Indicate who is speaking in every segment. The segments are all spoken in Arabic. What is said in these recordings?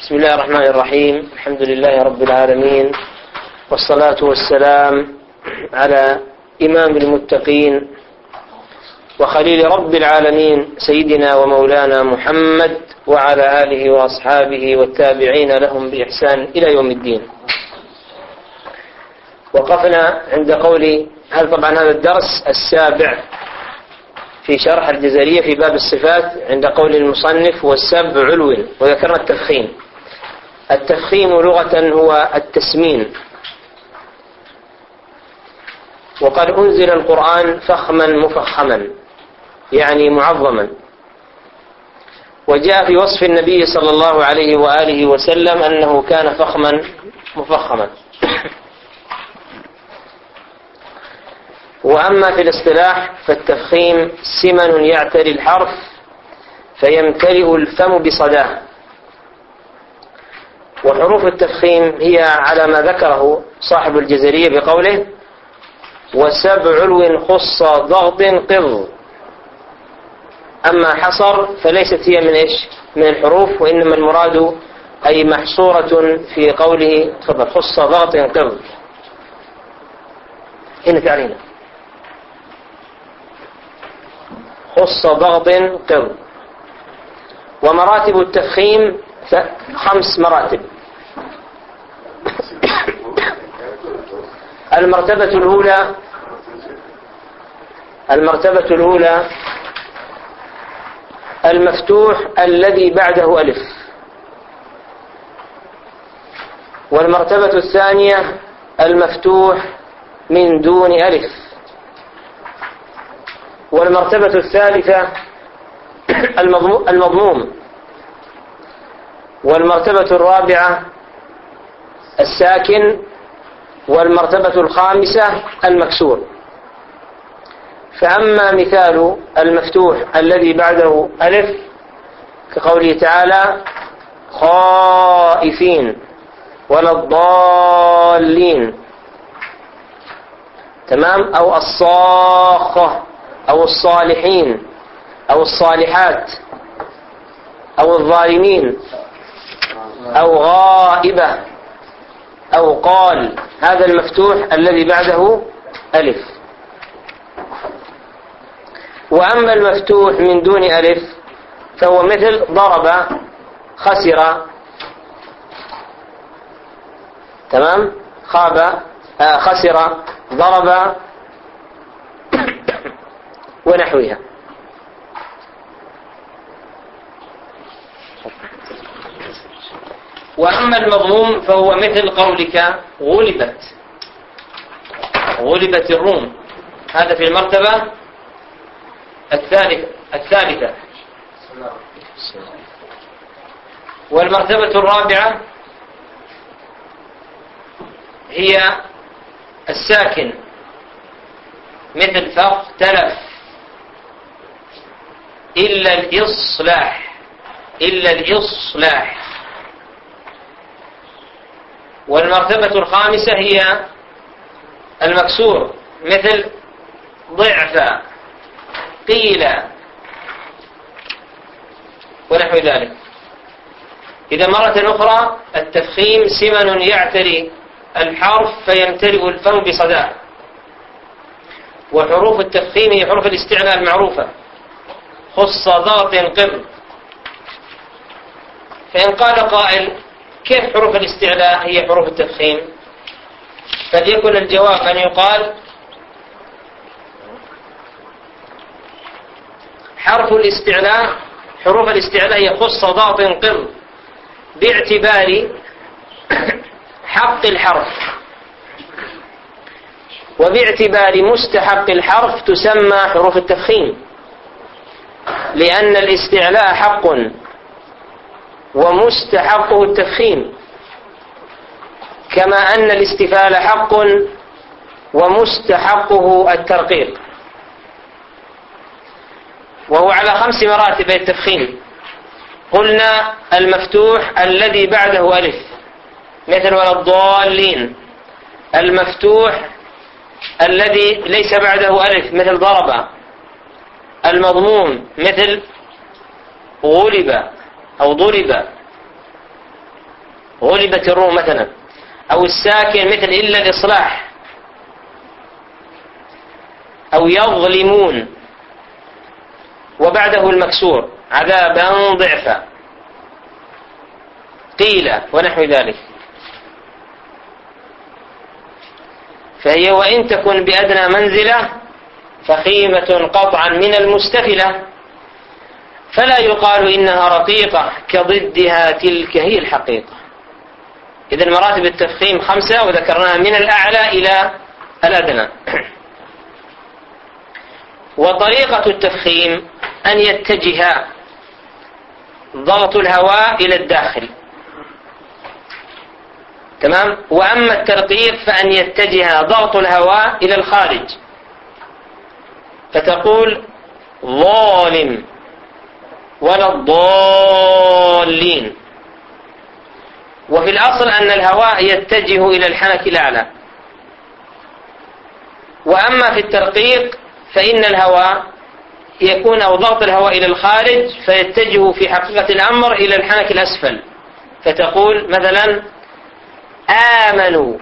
Speaker 1: بسم الله الرحمن الرحيم. الحمد لله رب العالمين. والصلاة والسلام على إمام المتقين وخليل رب العالمين سيدنا ومولانا محمد وعلى آله وأصحابه والتابعين لهم بإحسان إلى يوم الدين. وقفنا عند قول هل طبعا هذا الدرس السابع في شرح الجزرية في باب الصفات عند قول المصنف والسب علو وذكرنا التفخيم. التفخيم لغة هو التسمين. وقد أنزل القرآن فخما مفخما يعني معظما. وجاء في وصف النبي صلى الله عليه وآله وسلم أنه كان فخما مفخما. وأما في الاصطلاح فالتفخيم سمن يعتري الحرف فيمتلئ الفم بصداه. وحروف التفخيم هي على ما ذكره صاحب الجزرية بقوله وسبع علو خص ضغط قض. أما حصر فليست هي من إيش؟ من الحروف وإنما المراد أي محصورة في قوله تفضل خص ضغط قض. هنا تعلينا خص ضغط قض. ومراتب التفخيم خمس مراتب. المرتبة الأولى المرتبة الأولى المفتوح الذي بعده ألف. والمرتبة الثانية المفتوح من دون ألف. والمرتبة الثالثة المضموم. والمرتبة الرابعة الساكن والمرتبة الخامسة المكسور. فأما مثال المفتوح الذي بعده ألف كقوله تعالى خائفين ولا الضالين. تمام؟ أو الصاخة أو الصالحين أو الصالحات أو الظالمين أو غائبة. أو قال هذا المفتوح الذي بعده ألف. وأما المفتوح من دون ألف فهو مثل ضرب خسر. تمام؟ خاب آه خسر ضرب ونحوها. وأما المضموم فهو مثل قولك غلبت. غلبت الروم. هذا في المرتبة الثالثة الثالثة. والمرتبة الرابعة هي الساكن. مثل فاختلف إلا الإصلاح. إلا الإصلاح. والمرتبة الخامسة هي المكسور مثل ضعف قيل. ونحو ذلك. إذا مرة أخرى التفخيم سمن يعتري الحرف فيمتلئ الفم بصداه وحروف التفخيم هي حروف الاستعلاء المعروفة خص ضغط قر. فإن قال قائل كيف حروف الاستعلاء هي حروف التفخيم فليكن الجواب أن يقال حرف الاستعلاء حروف الاستعلاء هي خص ضغط قر باعتبار حق الحرف. وباعتبار مستحق الحرف تسمى حروف التفخيم لأن الاستعلاء حق. ومستحقه التفخيم كما أن الاستفال حق ومستحقه الترقيق. وهو على خمس مراتب التفخيم قلنا المفتوح الذي بعده ألف مثل ولا الضالين. المفتوح الذي ليس بعده ألف مثل ضرب. المضموم مثل غلب. أو ضرب غلبت الروم مثلا أو الساكن مثل إلا الإصلاح أو يظلمون. وبعده المكسور عذابا ضعفا. قيل ونحو ذلك. فهي وإن تكن بأدنى منزلة فخيمة قطعا من المستفلة. فلا يقال إنها رقيقة كضدها تلك هي الحقيقة. إذا مراتب التفخيم خمسة وذكرناها من الأعلى إلى الأدنى. وطريقة التفخيم أن يتجه ضغط الهواء إلى الداخل. تمام؟ وأما الترقيق فأن يتجه ضغط الهواء إلى الخارج. فتقول ظالم. ولا الضالين. وفي الأصل أن الهواء يتجه إلى الحنك الأعلى. وأما في الترقيق فإن الهواء يكون أو ضغط الهواء إلى الخارج فيتجه في حقيقة الأمر إلى الحنك الأسفل. فتقول مثلا آمنوا.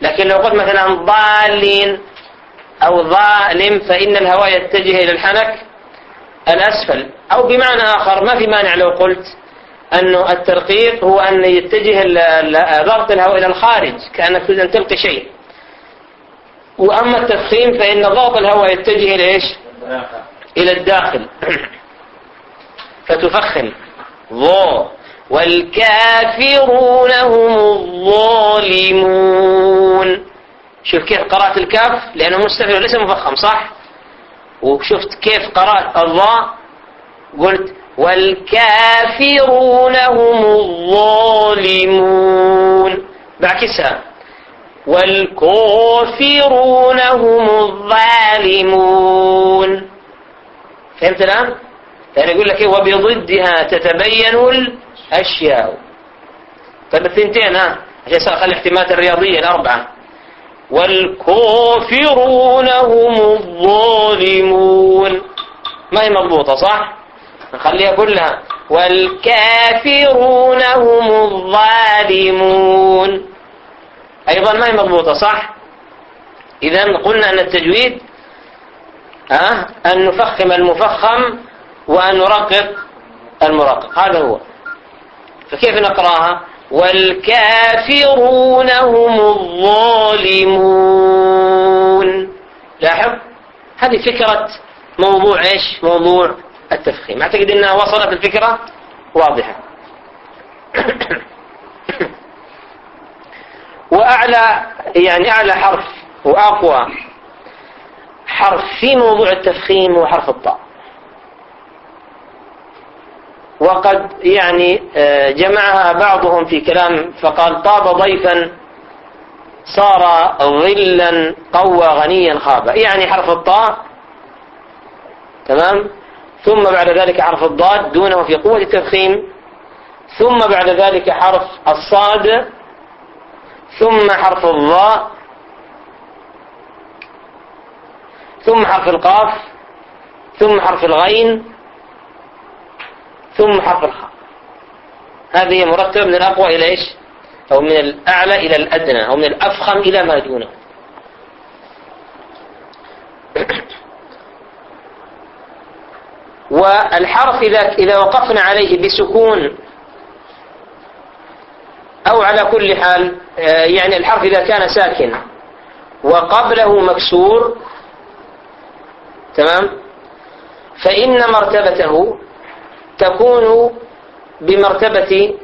Speaker 1: لكن لو قلت مثلا ضالين أو ظالم فإن الهواء يتجه إلى الحنك الأسفل. أو بمعنى آخر ما في مانع لو قلت أنه الترقيق هو أن يتجه ضغط الهواء إلى الخارج كأنك تريد أن تلقي شيء. وأما التفخيم فإن ضغط الهواء يتجه إلى إيش؟ إلى الداخل. فتفخم. ضو والكافرون هم الظالمون. شوف كيف قرأت الكاف؟ لأنه مستفل وليس مفخم صح؟ وشفت كيف قرأت الضاء قلت والكافرون هم الظالمون. بعكسها والكافرون هم الظالمون. فهمت الآن؟ يعني يقول لك إيه وبضدها تتبين الأشياء. طيب الثنتين ها؟ عشان خلي الاحتمالات الرياضية الأربعة. والكافرون هم الظالمون. ما هي مضبوطة صح؟ نخليها كلها. والكافرون هم الظالمون. أيضا ما هي مضبوطة صح؟ إذا قلنا أن التجويد أه؟ أن نفخم المفخم وأن نرقق المرقق. هذا هو. فكيف نقرأها؟ والكافرون هم الظالمون. لاحظ؟ هذه فكرة موضوع إيش؟ موضوع التفخيم. أعتقد إنها وصلت الفكرة واضحة. وأعلى يعني أعلى حرف وأقوى حرف في موضوع التفخيم هو حرف الطاء. وقد يعني آه، جمعها بعضهم في كلام فقال طاب ضيفا صار ظلا قوى غنيا خابا يعني حرف الطاء تمام؟ ثم بعد ذلك حرف الضاد دونه في قوة التفخيم. ثم بعد ذلك حرف الصاد. ثم حرف الضاء ثم حرف القاف. ثم حرف الغين. ثم حرف الخاء هذه مرتبة من الأقوى إلى إيش؟ أو من الأعلى إلى الأدنى أو من الأفخم إلى ما دونه. والحرف إذا إذا وقفنا عليه بسكون أو على كل حال آه، يعني الحرف إذا كان ساكن وقبله مكسور تمام؟ فإن مرتبته تكون بمرتبة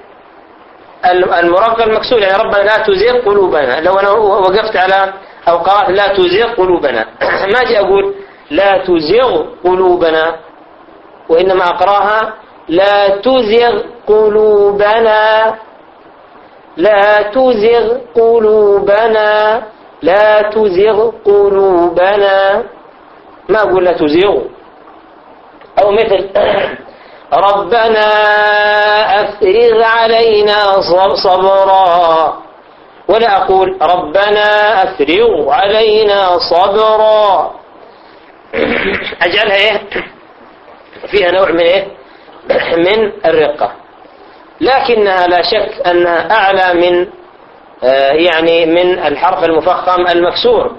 Speaker 1: المرقى المكسور. يعني ربنا لا تزيغ قلوبنا. لو أنا وقفت على أو قرأت لا تزيغ قلوبنا. ما أجي أقول لا تزيغ قلوبنا وإنما أقراها لا تزغ قلوبنا. لا تزغ قلوبنا. لا تزغ قلوبنا. ما أقول لا تزغ أو مثل ربنا أفرغ علينا صبرا. ولا أقول ربنا أفرغ علينا صبرا. أجعلها إيه؟ فيها نوع من إيه؟ من الرقة. لكنها لا شك أنها أعلى من آه، يعني من الحرف المفخم المكسور.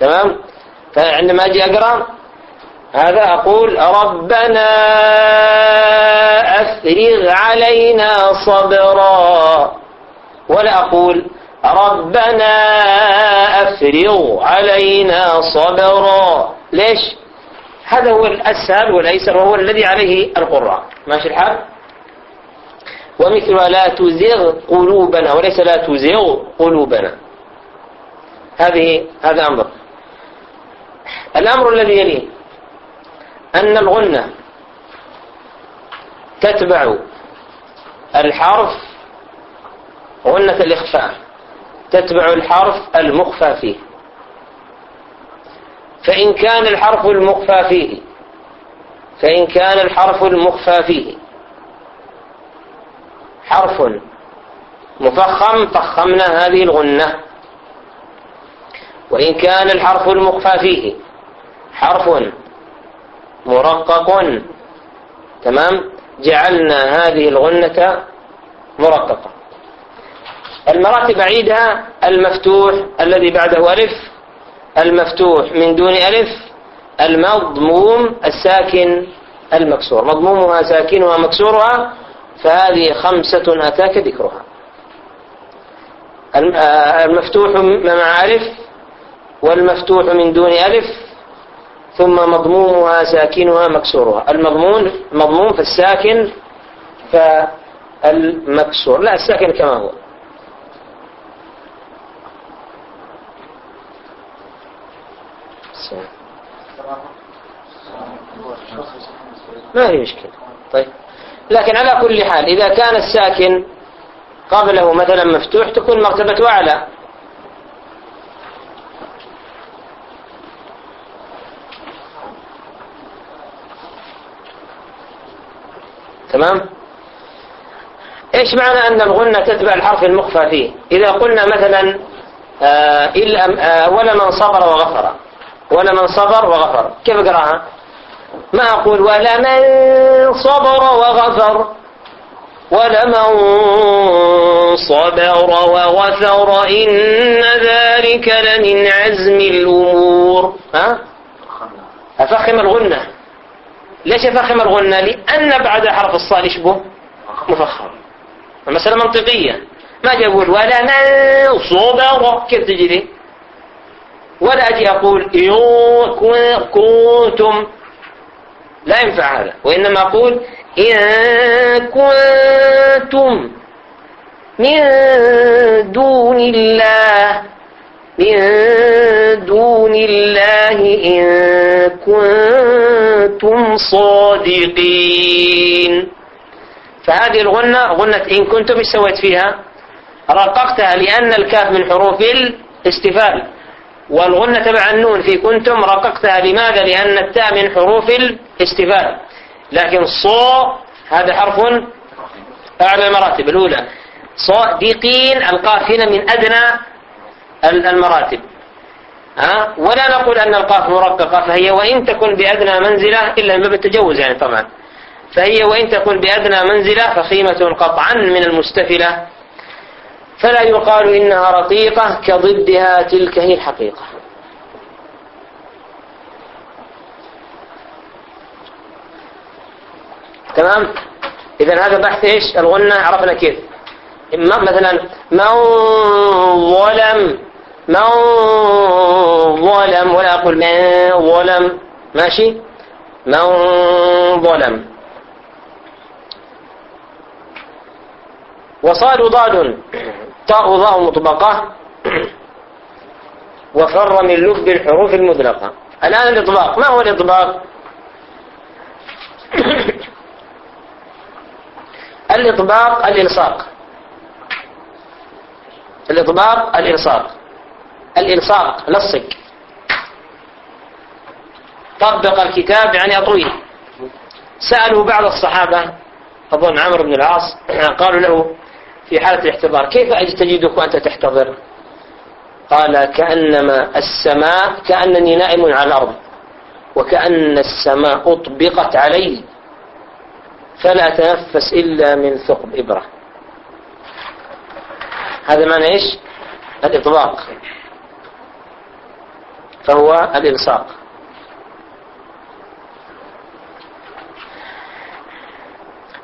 Speaker 1: تمام؟ فعندما أجي أقرأ هذا أقول ربنا أفرغ علينا صبرا. ولا أقول ربنا أفرغ علينا صبرا. ليش؟ هذا هو الأسهل والأيسر وهو الذي عليه القراء. ماشي الحال؟ ومثلها لا تزغ قلوبنا وليس لا تزغ قلوبنا. هذه هذا أمر. الأمر الذي يليه أن الغنة تتبع الحرف غنة الإخفاء تتبع الحرف المخفى فيه. فإن كان الحرف المخفى فيه فإن كان الحرف المخفى فيه. حرف مفخم فخمنا هذه الغنة. وإن كان الحرف المخفى فيه حرف مرقق. تمام؟ جعلنا هذه الغنة مرققة. المراتب عيدها المفتوح الذي بعده ألف المفتوح من دون ألف المضموم الساكن المكسور. مضمومها ساكنها مكسورها فهذه خمسة أتاك ذكرها. آه، المفتوح مع ألف والمفتوح من دون ألف ثم مضمومها ساكنها مكسورها. المضمون مضموم فالساكن فالمكسور. لا الساكن كما هو. ما هي مشكلة. طيب. لكن على كل حال إذا كان الساكن قبله مثلا مفتوح تكون مرتبته أعلى. تمام؟ إيش معنى أن الغنة تتبع الحرف المخفى فيه؟ إذا قلنا مثلا آه إلا آه ولا من صبر وغفر. ولا من صبر وغفر. كيف أقراها؟ ما أقول ولا من صبر وغفر. ولا من صبر وغفر. إن ذلك لمن عزم الأمور. ها؟ أفخم الغنة. ليش أفخم الغنة لأن بعد حرف الصاد يشبه مفخم. المسألة منطقية. ما أجي أقول ولا من صبر كيف تجي لي؟ ولا أجي أقول كنتم. لا ينفع هذا. وإنما أقول إن كنتم من دون الله. من دون الله إن كنتم. صادقين. فهذه الغنة غنة إن كنتم إيش سويت فيها رققتها لأن الكاف من حروف الاستفال والغنة تبع النون في كنتم رققتها لماذا؟ لأن التاء من حروف الاستفال. لكن صو هذا حرف أعلى المراتب. الأولى صادقين القاف هنا من أدنى المراتب. ها؟ ولا نقول أن القاف مرققة فهي وإن تكن بأدنى منزلة إلا من باب التجوز يعني طبعا. فهي وإن تكن بأدنى منزلة فخيمة قطعا من المستفلة. فلا يقال إنها رقيقة كضدها تلك هي الحقيقة. تمام؟ إذا هذا بحث إيش؟ الغنة عرفنا كيف. مثلا من ظلم من ظلم ولا أقول من ظلم ماشي؟ من ظلم. وصاد ضاد تاء ضاء مطبقة وفر من لب الحروف المدلقة الآن الإطباق ما هو الإطباق؟ الإطباق الإلصاق. الإطباق الإلصاق. الإلصاق لصق طبق الكتاب يعني أطويه سألوا بعض الصحابة أظن عمرو بن العاص قالوا له في حالة الاحتضار كيف تجدك وأنت تحتضر؟ قال كأنما السماء كأنني نائم على الأرض وكأن السماء أطبقت علي فلا تنفس إلا من ثقب إبرة. هذا معنى إيش؟ الإطلاق. فهو الإلصاق.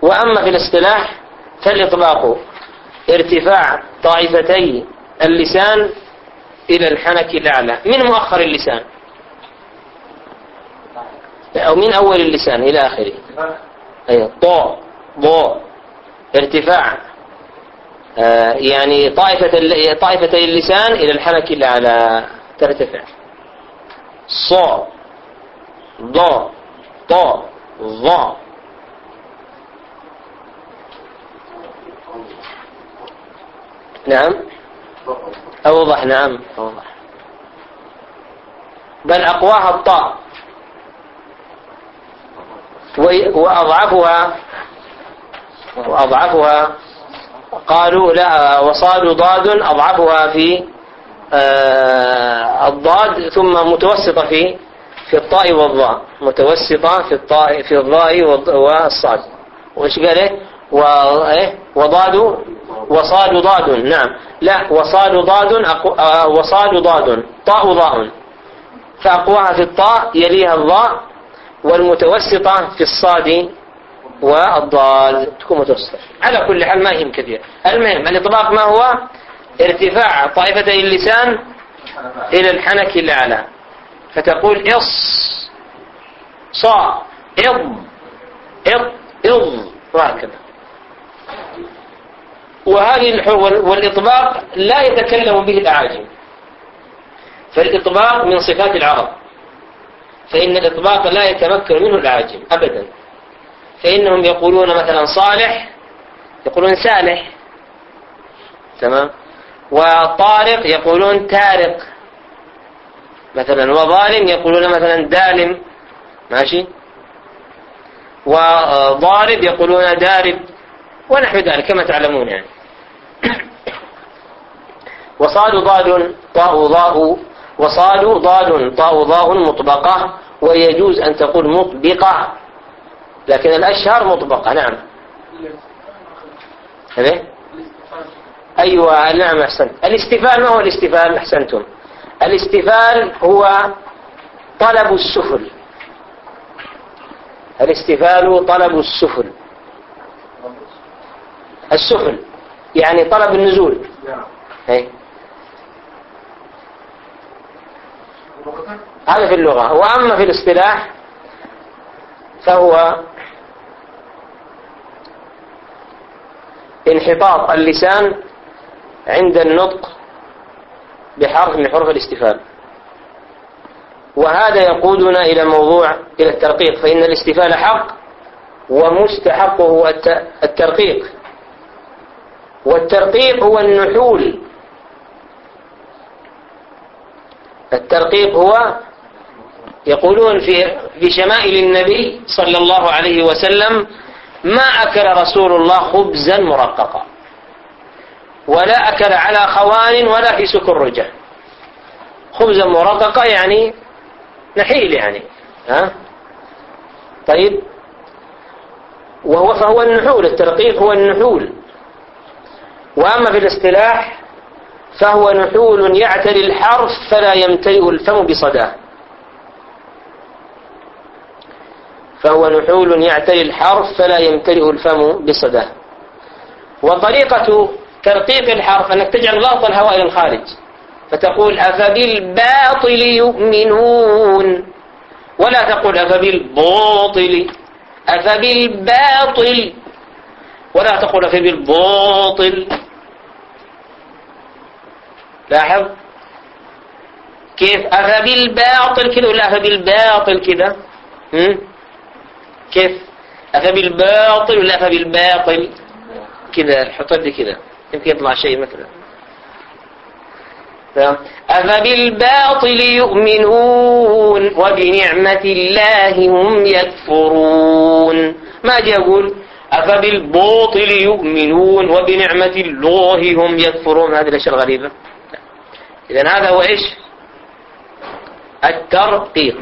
Speaker 1: وأما في الاصطلاح فالإطلاق ارتفاع طائفتي اللسان إلى الحنك الأعلى. من مؤخر اللسان؟ أو من أول اللسان إلى آخره؟ أي طاء ضاء ارتفاع. آه يعني طائفة طائفتي اللسان إلى الحنك الأعلى ترتفع. صا ضاء طاء ظاء نعم؟ أوضح نعم. أوضح. بل أقواها الطاء. وأضعفها وأضعفها. قالوا لا وصاد ضاد أضعفها في الضاد ثم متوسطة في في الطاء والضاء متوسطة في الطاء في الضاء والصاد. وش قال إيه؟ وايه وضاد وصاد ضاد. نعم. لا وصاد ضاد آه، وصاد ضاد. طاء ضاء فأقواها في الطاء يليها الضاء والمتوسطة في الصاد والضاد. تكون متوسطة. على كل حال ما يهم كثير المهم الإطلاق ما هو؟ ارتفاع طائفتي اللسان إلى الحنك الأعلى. فتقول إص صا إض إض إض وهكذا وهذه والإطباق لا يتكلم به الأعاجم. فالإطباق من صفات العرب. فإن الإطباق لا يتمكن منه الأعاجم أبدا. فإنهم يقولون مثلا صالح يقولون سالح. تمام؟ وطارق يقولون تارق. مثلا وظالم يقولون مثلا دالم ماشي؟ وضارب يقولون دارب. ونحو ذلك كما تعلمون يعني. وصاد ضاد طاء ضاء. وصاد ضاد طاء ضاء مطبقة. ويجوز أن تقول مطبقة. لكن الأشهر مطبقة. نعم. هذا أيوة نعم أحسنت. الاستفال ما هو الاستفال؟ أحسنتم. الاستفال هو طلب السفل. الاستفال طلب السفل. السفل يعني طلب النزول. هي. هذا في اللغة. وأما في الاصطلاح فهو انحطاط اللسان عند النطق بحرف من حروف الاستفهام. وهذا يقودنا إلى موضوع إلى الترقيق فإن الاستفال حق ومستحقه الترقيق. والترقيق هو النحول. الترقيق هو يقولون في في شمائل النبي صلى الله عليه وسلم ما أكل رسول الله خبزا مرققا. ولا أكل على خوان ولا في سكرجة خبزا مرققا يعني نحيل يعني ها؟ طيب. وهو فهو النحول الترقيق هو النحول. وأما في الاصطلاح فهو نحول يعتري الحرف فلا يمتلئ الفم بصداه. فهو نحول يعتري الحرف فلا يمتلئ الفم بصداه. وطريقة ترقيق الحرف أنك تجعل ضغط الهواء إلى الخارج. فتقول أفبالباطل يؤمنون. ولا تقول أفبالباطل أفبالباطل ولا تقول أفبالباطل لاحظ؟ كيف؟ أفبالباطل كذا ولا أفبالباطل كذا؟ كيف؟ أفبالباطل ولا أفبالباطل كذا حط لي كذا. يمكن يطلع شيء مثلا أفبالباطل يؤمنون وبنعمة الله هم يكفرون. ما أجي أقول أفبالباطل يؤمنون وبنعمة الله هم يكفرون؟ هذه الأشياء الغريبة. إذا هذا هو إيش؟ الترقيق.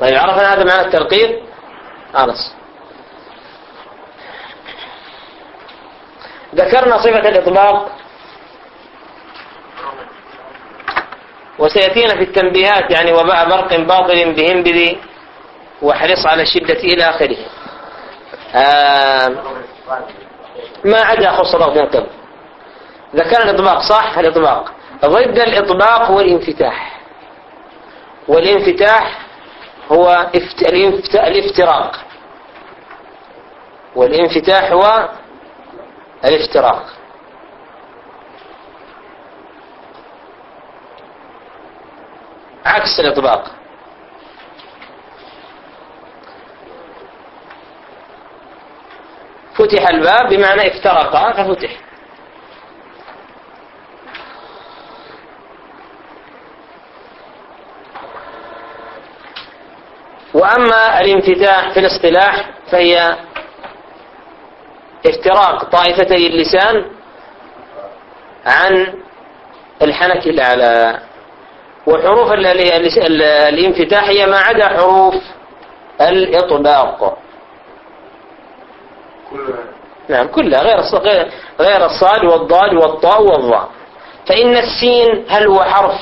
Speaker 1: طيب عرفنا هذا معنى الترقيق؟ خلاص ذكرنا صفة الإطلاق وسيأتينا في التنبيهات يعني وباء برق باطل بهم بذي واحرص على الشدة إلى آخره. آه ما عدا خص ضغط ينقض ذكرنا الإطباق صح؟ الإطباق. ضد الإطباق هو الانفتاح والانفتاح هو الافتراق. والانفتاح هو الافتراق. عكس الإطباق. فتح الباب بمعنى افترق ففتح وأما الانفتاح في الاصطلاح فهي افتراق طائفتي اللسان عن الحنك الأعلى. وحروف الانفتاح هي ما عدا حروف الإطباق. نعم كلها غير غير الصاد والضاد والطاء والظاء فإن السين هل هو حرف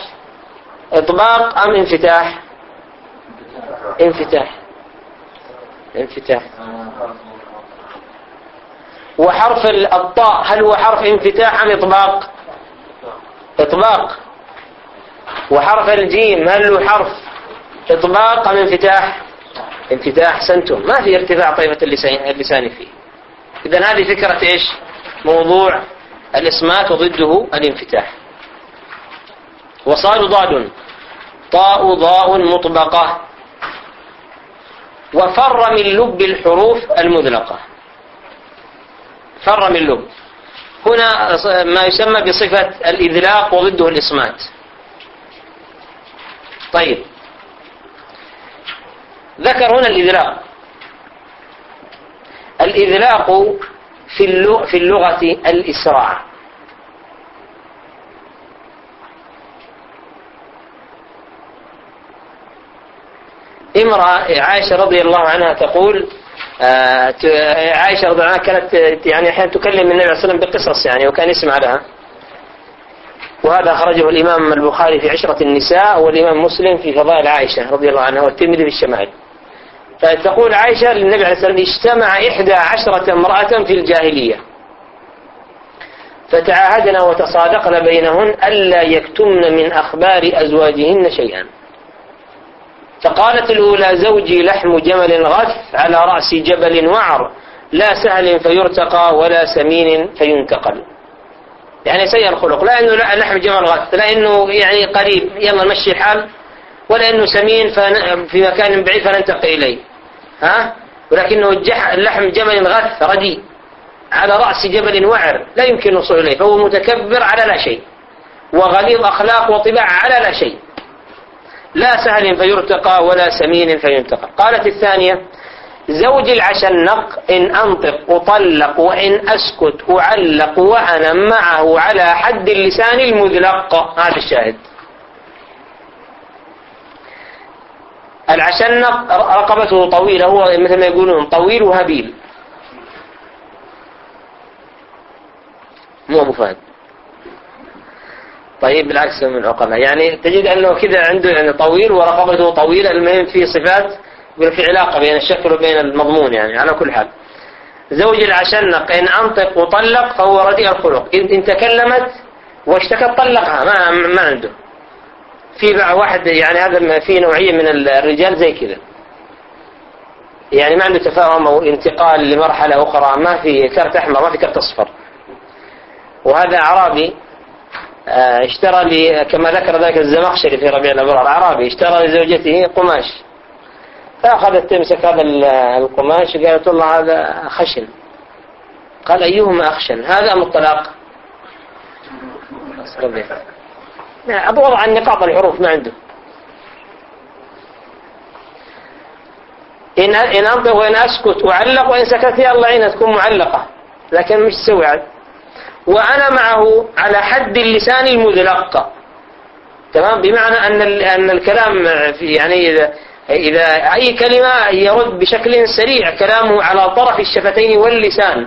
Speaker 1: إطباق أم انفتاح؟ انفتاح. انفتاح. وحرف الطاء هل هو حرف انفتاح أم إطباق؟ إطباق. وحرف الجيم هل هو حرف إطباق أم انفتاح؟ انفتاح سنتم. ما في ارتفاع طيفة اللسان فيه. إذا هذه فكرة إيش؟ موضوع الإصمات وضده الانفتاح. وصاد ضاد. طاء ضاء مطبقة. وفر من لب الحروف المذلقة فر من لب. هنا ما يسمى بصفة الإذلاق وضده الإصمات. طيب. ذكر هنا الإذلاق الإذلاق في اللغة الإسراع امرأة عائشة رضي الله عنها تقول آه، عائشة رضي الله عنها كانت يعني أحيانا تكلم النبي عليه الصلاة والسلام بقصص يعني وكان يسمع لها. وهذا أخرجه الإمام البخاري في عشرة النساء والإمام مسلم في فضائل عائشة رضي الله عنها والترمذي في الشمائل. فتقول عائشة للنبي عليه الصلاة اجتمع إحدى عشرة امرأة في الجاهلية. فتعاهدنا وتصادقن بينهن ألا يكتمن من أخبار أزواجهن شيئا. فقالت الأولى زوجي لحم جمل غث على رأس جبل وعر لا سهل فيرتقى ولا سمين فينتقل. يعني سيء الخلق لا إنه لحم جمل غث لا إنه يعني قريب يلا نمشي الحال ولا إنه سمين في مكان بعيد فننتقل إليه. ها؟ ولكنه لحم جمل غث رديء على رأس جبل وعر لا يمكن الوصول إليه فهو متكبر على لا شيء وغليظ أخلاق وطباع على لا شيء. لا سهل فيرتقى ولا سمين فينتقى. قالت الثانية زوج العشنق إن أنطق أطلق وإن أسكت أعلق وأنا معه على حد اللسان المذلق. هذا الشاهد. العشنق رقبته طويلة هو مثل ما يقولون طويل وهبيل. مو أبو فهد. طيب بالعكس من عقبة. يعني تجد أنه كذا عنده يعني طويل ورقبته طويلة المهم في صفات في علاقة بين الشكل وبين المضمون يعني على كل حال. زوج العشنق إن أنطق وطلق فهو رديء الخلق. إن تكلمت واشتكت طلقها ما ما عنده. في واحد يعني هذا في نوعية من الرجال زي كذا. يعني ما عنده تفاهم أو انتقال لمرحلة أخرى ما في كرت أحمر ما في كرت أصفر. وهذا أعرابي اشترى لي كما ذكر ذلك الزمخشري في ربيع الأبرار أعرابي اشترى لزوجته قماش. فأخذت تمسك هذا القماش قالت والله هذا خشن. قال أيهما أخشن؟ هذا أم الطلاق أبو وضع النقاط الحروف ما عنده. إن إن أنطق وإن أسكت أعلق وإن سكت يا الله عينها تكون معلقة. لكن مش تسوي. وأنا معه على حد اللسان المذلق تمام؟ بمعنى أن أن الكلام يعني إذا إذا أي كلمة يرد بشكل سريع كلامه على طرف الشفتين واللسان.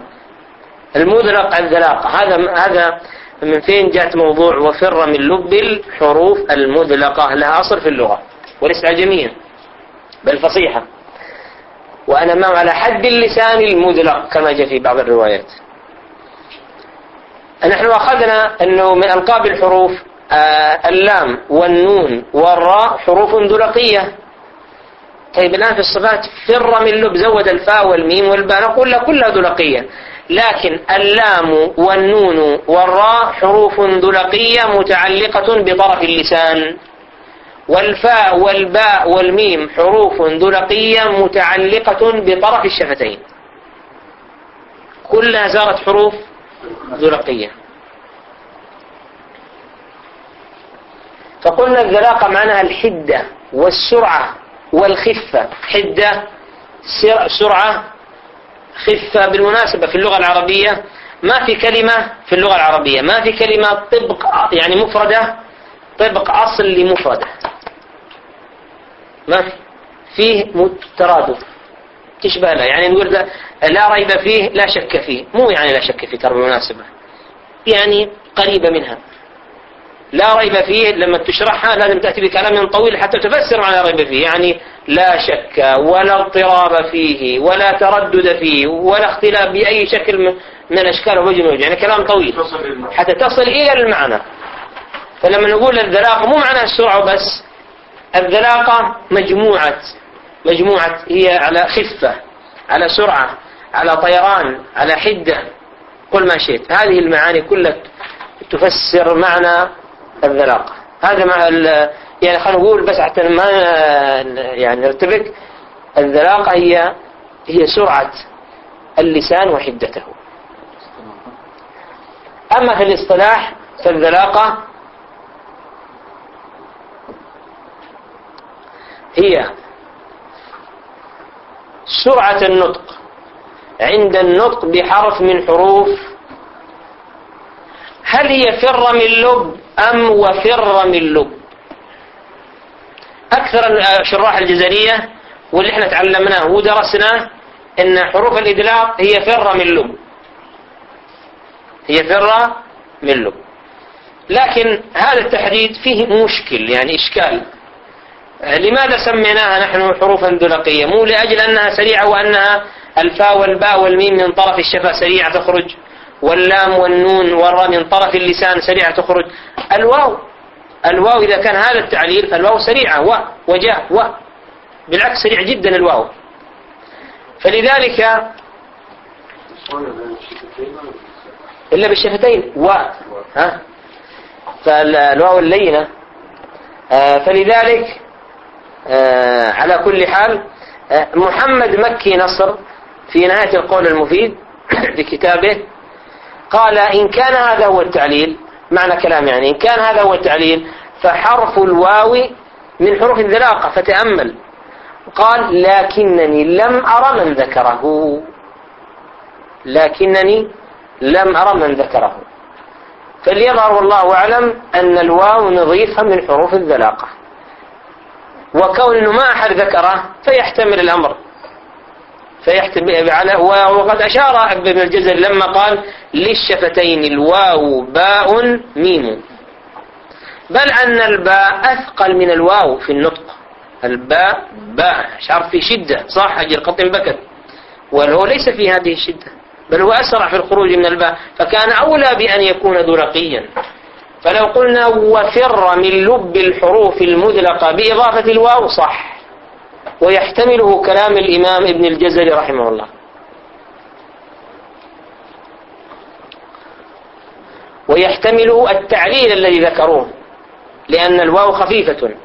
Speaker 1: المدرق الذلاقة هذا هذا من فين جاءت موضوع وفر من لب الحروف المدلقة لها أصل في اللغة وليس عجميا بل فصيحة. وأنا ما على حد اللسان المدلق كما جاء في بعض الروايات. نحن أخذنا أنه من ألقاب الحروف آه اللام والنون والراء حروف دلقية طيب الآن في الصفات فر من لب زود الفاء والميم والباء نقول كلها دلقية لكن اللام والنون والراء حروف دلقية متعلقة بطرف اللسان. والفاء والباء والميم حروف دلقية متعلقة بطرف الشفتين. كلها صارت حروف. دلقية فقلنا الذلاقة معناها الحدة والسرعة والخفة. حدة سرعة خفة بالمناسبة في اللغة العربية. ما في كلمة في اللغة العربية. ما في كلمة طبق يعني مفردة طبق أصل لمفردة. ما في. فيه ترادف تشبه لا يعني نقول لا ريب فيه لا شك فيه. مو يعني لا شك فيه ترى بالمناسبة. يعني قريبة منها. لا ريب فيه لما تشرحها لازم تأتي بكلام طويل حتى تفسر معنى لا ريب فيه. يعني لا شك ولا اضطراب فيه ولا تردد فيه ولا اختلاف بأي شكل من الأشكال ووجه من يعني كلام طويل. حتى تصل إلى المعنى. فلما نقول الذلاقة مو معنى السرعة بس الذلاقة مجموعة. مجموعة هي على خفة على سرعة. على طيران على حدة قل ما شئت. هذه المعاني كلها تفسر معنى الذلاقة. هذا مع يعني خلينا نقول بس حتى ما يعني نرتبك الذلاقة هي هي سرعة اللسان وحدته. أما في الاصطلاح فالذلاقة هي سرعة النطق. عند النطق بحرف من حروف. هل هي فر من لب أم وفر من لب؟ أكثر شراح الجزرية واللي إحنا تعلمناه ودرسناه إن حروف الإدلاق هي فر من لب. هي فر من لب. لكن هذا التحديد فيه مشكل يعني إشكال. لماذا سميناها نحن حروفا دلقية مو لأجل أنها سريعة وأنها الفاء والباء والميم من طرف الشفة سريعة تخرج واللام والنون والراء من طرف اللسان سريعة تخرج. الواو الواو إذا كان هذا التعليل فالواو سريعة و وجاء و بالعكس سريع جدا الواو. فلذلك إلا بالشفتين و ها؟ فالواو اللينة. آه، فلذلك آه، على كل حال آه، محمد مكي نصر في نهاية القول المفيد لكتابه قال إن كان هذا هو التعليل. معنى كلام يعني إن كان هذا هو التعليل فحرف الواو من حروف الذلاقة فتأمل. قال لكنني لم أرى من ذكره. لكنني لم أرى من ذكره. فليظهر والله أعلم أن الواو نظيفة من حروف الذلاقة. وكون ما أحد ذكره فيحتمل الأمر. فيحتمل على وقد أشار ابن الجزر لما قال للشفتين الواو باء ميم. بل أن الباء أثقل من الواو في النطق. الباء باء. شعر في شدة. صح أجل قطن بكت. وهو ليس في هذه الشدة بل هو أسرع في الخروج من الباء. فكان أولى بأن يكون درقيا فلو قلنا وفر من لب الحروف المذلقة بإضافة الواو صح. ويحتمله كلام الإمام ابن الجزري رحمه الله. ويحتمل التعليل الذي ذكروه لأن الواو خفيفة.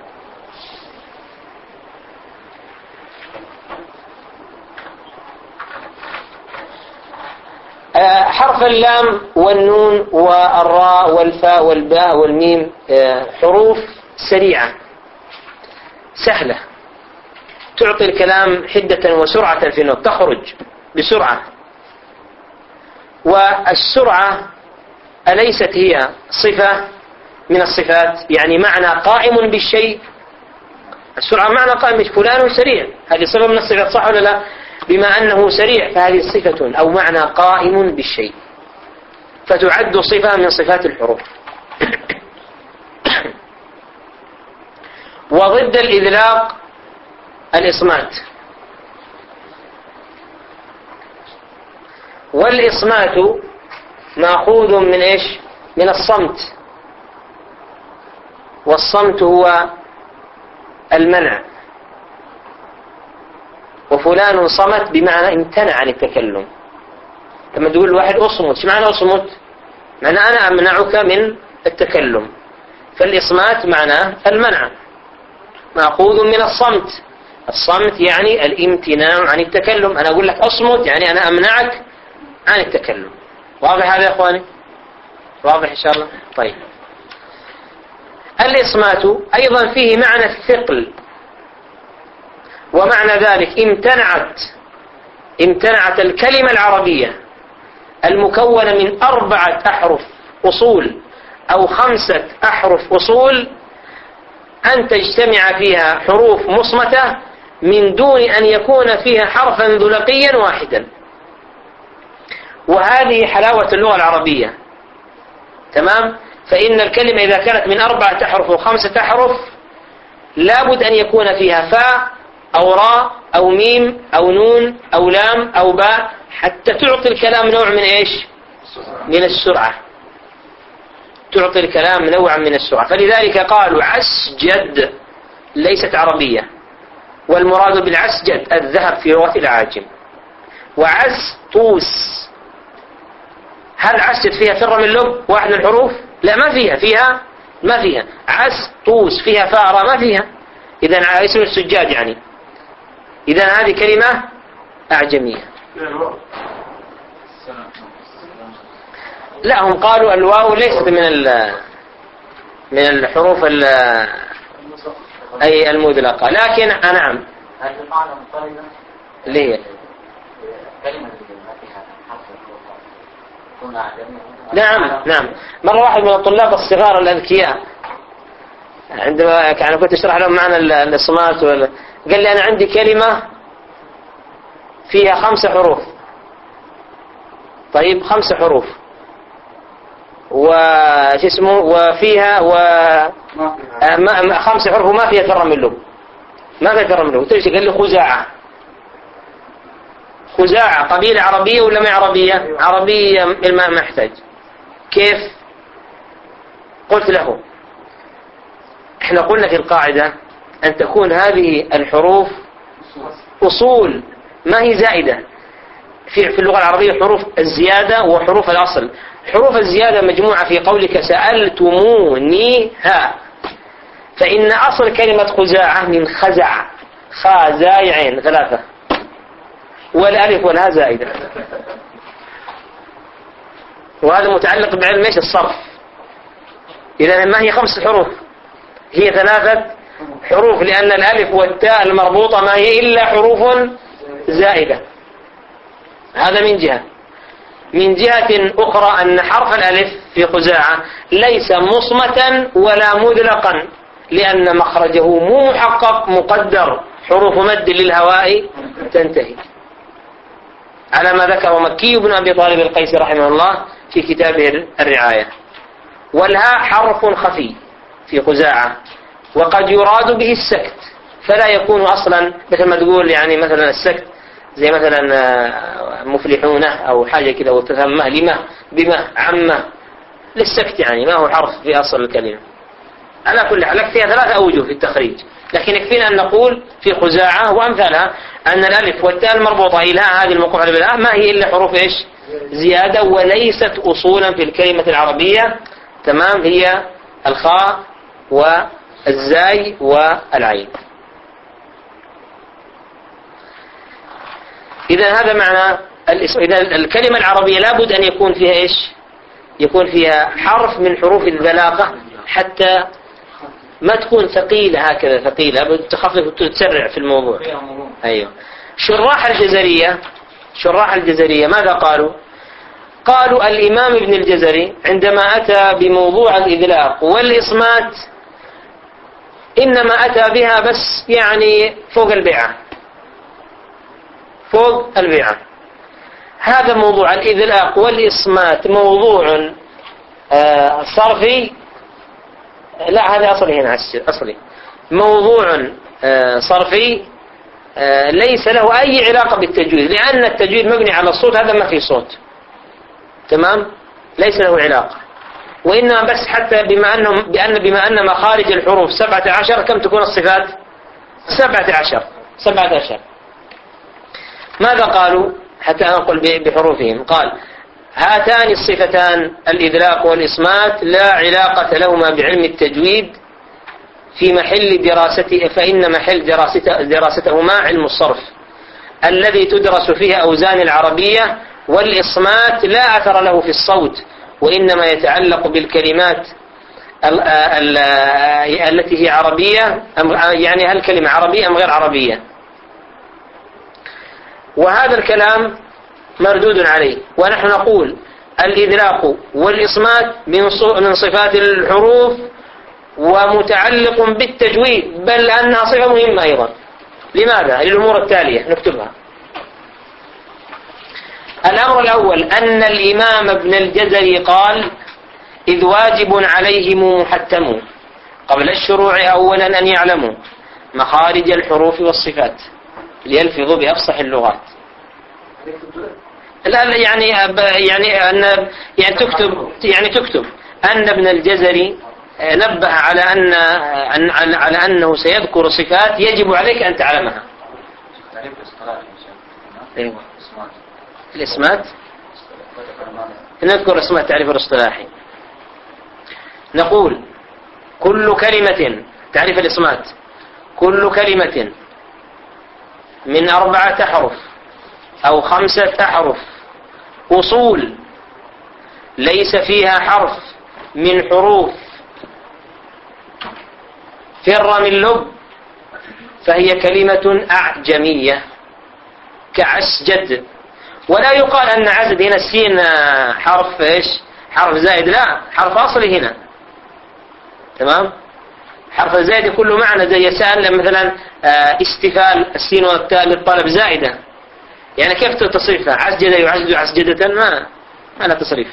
Speaker 1: آه، حرف اللام والنون والراء والفاء والباء والميم آه، حروف سريعة سهلة. تعطي الكلام حدة وسرعة في النطق. تخرج بسرعة. والسرعة أليست هي صفة من الصفات يعني معنى قائم بالشيء. السرعة معنى قائم فلان سريع. هذه صفة من الصفات صح ولا لا؟ بما أنه سريع فهذه صفة أو معنى قائم بالشيء. فتعد صفة من صفات الحروف. وضد الإذلاق الإصمات. والإصمات مأخوذ من إيش؟ من الصمت. والصمت هو المنع. وفلان صمت بمعنى امتنع عن التكلم. لما تقول الواحد أصمت إيش معنى أصمت؟ معنى أنا أمنعك من التكلم. فالإصمات معناه المنع. مأخوذ من الصمت. الصمت يعني الامتناع عن التكلم. أنا أقول لك أصمت يعني أنا أمنعك عن التكلم. واضح هذا يا إخواني؟ واضح إن شاء الله. طيب. الإصمات أيضا فيه معنى الثقل. ومعنى ذلك امتنعت امتنعت الكلمة العربية المكونة من أربعة أحرف أصول أو خمسة أحرف أصول أن تجتمع فيها حروف مصمتة من دون أن يكون فيها حرفا ذلقيا واحدا. وهذه حلاوة اللغة العربية. تمام؟ فإن الكلمة إذا كانت من أربعة أحرف أو خمسة أحرف لابد أن يكون فيها فاء أو راء أو ميم أو نون أو لام أو باء حتى تعطي الكلام نوع من إيش؟ من السرعة. تعطي الكلام نوعا من السرعة. فلذلك قالوا عسجد ليست عربية. والمراد بالعسجد الذهب في لغة العاجم. وعسطوس. هل عسجد فيها فر من لب؟ واحد من الحروف؟ لا ما فيها. فيها؟ ما فيها. عس طوس فيها فارة ما فيها. إذا اسم السجاد يعني. إذا هذه كلمة أعجمية. لا هم قالوا الواو ليست من من الحروف ال أي المدلقة لكن نعم كلمة نعم نعم. مرة واحد من الطلاب الصغار الأذكياء عندما أنا كنت أشرح لهم معنى الإصمات قال لي أنا عندي كلمة فيها خمس حروف. طيب خمس حروف. وش اسمه؟ وفيها و خمس حروف وما فيها ترى من لب ما فيها ترى من لب قال لي خزاعة. خزاعة. قبيلة عربية ولا ما عربية؟ عربية ما محتاج. كيف؟ قلت له إحنا قلنا في القاعدة أن تكون هذه الحروف أصول. ما هي زائدة؟ في في اللغة العربية حروف الزيادة وحروف الأصل. حروف الزيادة مجموعة في قولك سألتمونيها. فإن أصل كلمة خزاعة من خزع خا زاي عين ثلاثة. والألف والهاء زائدة. وهذا متعلق بعلم إيش؟ الصرف. إذا ما هي خمس حروف هي ثلاثة حروف لأن الألف والتاء المربوطة ما هي إلا حروف زائدة. هذا من جهة. من جهة أخرى أن حرف الألف في خزاعة ليس مصمتا ولا مدلقا لأن مخرجه مو محقق مقدر. حروف مد للهواء تنتهي. على ما ذكر مكي بن أبي طالب القيسي رحمه الله في كتابه الرعاية. والهاء حرف خفي في خزاعة وقد يراد به السكت فلا يكون أصلا مثل ما تقول يعني مثلا السكت زي مثلا آه، مفلحونة أو حاجة كذا وتسمى لما؟ بما؟ عمه للسكت يعني ما هو حرف في أصل الكلمة. على كل حال فيها ثلاثة أوجه في التخريج. لكن يكفينا أن نقول في خزاعة وأمثالها أن الألف والتاء المربوطة إلى هذه المقابلة بالآ ما هي إلا حروف إيش؟ زيادة وليست أصولا في الكلمة العربية. تمام؟ هي الخاء والزاي والعين. إذا هذا معنى إذا الكلمة العربية لابد أن يكون فيها إيش؟ يكون فيها حرف من حروف البلاغة حتى ما تكون ثقيلة هكذا ثقيلة. تخفف وتسرع في الموضوع. أيوه. شراح الجزرية شراح الجزرية ماذا قالوا؟ قالوا الإمام ابن الجزري عندما أتى بموضوع الإذلاق والإصمات إنما أتى بها بس يعني فوق البيعة. فوق البيعة. هذا موضوع الإذلاق والإصمات موضوع آه، صرفي. لا هذا أصلي هنا أصلي. موضوع آه، صرفي آه، ليس له أي علاقة بالتجويد لأن التجويد مبني على الصوت هذا ما في صوت. تمام؟ ليس له علاقة. وإنما بس حتى بما أنهم بأن بما أن مخارج الحروف سبعة عشر كم تكون الصفات؟ سبعة عشر. سبعة عشر. ماذا قالوا حتى أنقل بحروفهم؟ قال هاتان الصفتان الإدراك والإصمات لا علاقة لهما بعلم التجويد في محل دراسته فإن محل دراسته دراستهما علم الصرف. الذي تدرس فيه أوزان العربية والإصمات لا أثر له في الصوت وإنما يتعلق بالكلمات التي هي عربية أم يعني هل كلمة عربية أم غير عربية؟ وهذا الكلام مردود عليه. ونحن نقول الإدراك والإصمات من صفات الحروف ومتعلق بالتجويد بل أنها صفة مهمة أيضا. لماذا؟ للأمور التالية نكتبها. الأمر الأول أن الإمام ابن الجزري قال إذ واجب عليهم محتم قبل الشروع أولا أن يعلموا مخارج الحروف والصفات. ليلفظوا بأفصح اللغات لا يعني يعني أن يعني تكتب يعني تكتب أن ابن الجزري نبه على أن على أنه سيذكر صفات يجب عليك أن تعلمها. أيوة. الإسمات نذكر اسماء التعريف الاصطلاحي نقول كل كلمة تعريف الإصمات كل كلمة من أربعة أحرف أو خمسة أحرف أصول ليس فيها حرف من حروف. فر من لب فهي كلمة أعجمية كعسجد ولا يقال أن عزد هنا السين حرف إيش؟ حرف زائد لا حرف أصلي هنا. تمام؟ حرف الزائد يكون له معنى زي سأل مثلا آه، استفال السين والتاء للطلب زائدة. يعني كيف تصريفها عسجد يعسجد عسجدة؟ ما ما لا تصريف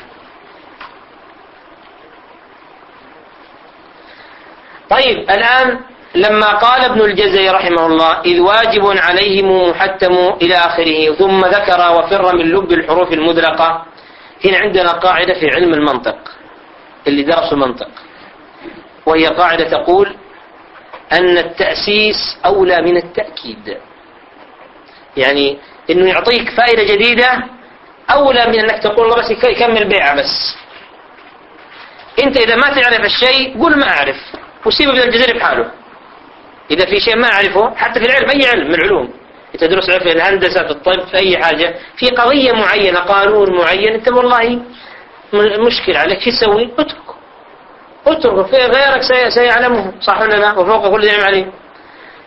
Speaker 1: طيب الآن لما قال ابن الجزري رحمه الله إذ واجب عليهم محتم إلى آخره ثم ذكر وفر من لب الحروف المدرقة هنا عندنا قاعدة في علم المنطق اللي درسوا المنطق. وهي قاعدة تقول أن التأسيس أولى من التأكيد. يعني أنه يعطيك فائدة جديدة أولى من أنك تقول الله بس يكمل بيعة بس. أنت إذا ما تعرف الشيء قل ما أعرف وسيبه من الجزيرة بحاله. إذا في شيء ما أعرفه حتى في العلم أي علم من العلوم. تدرس في الهندسة في الطب في أي حاجة في قضية معينة قانون معين أنت والله مشكلة عليك شو تسوي؟ اتركه اتركه في غيرك سيعلمه. صح ولا لا؟ وفوق كل نعم عليه